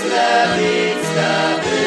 slăvit, slăvit.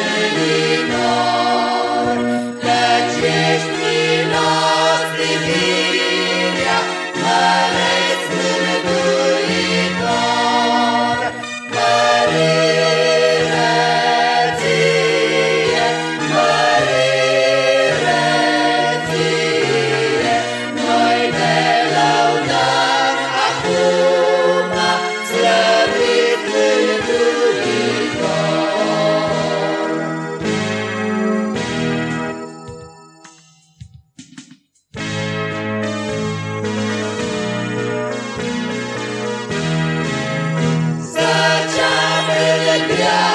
Yeah.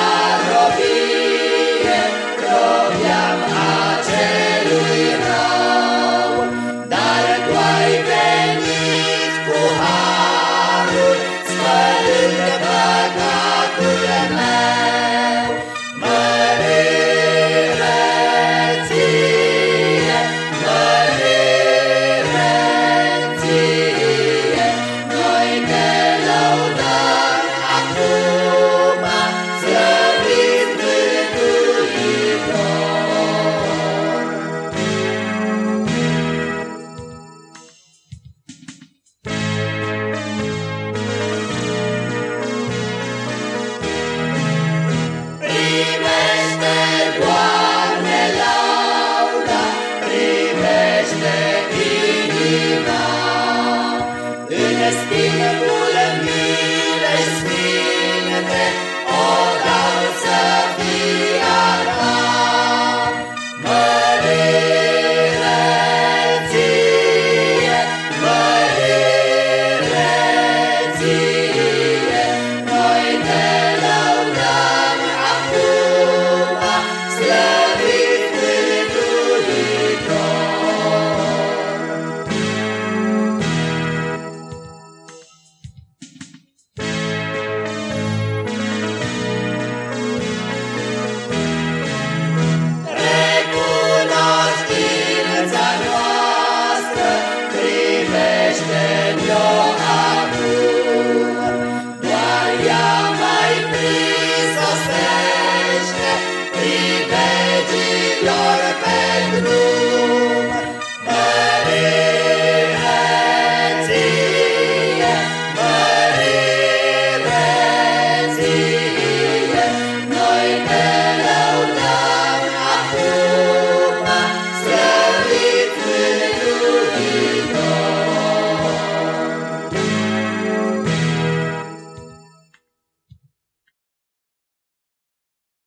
Hallelujah.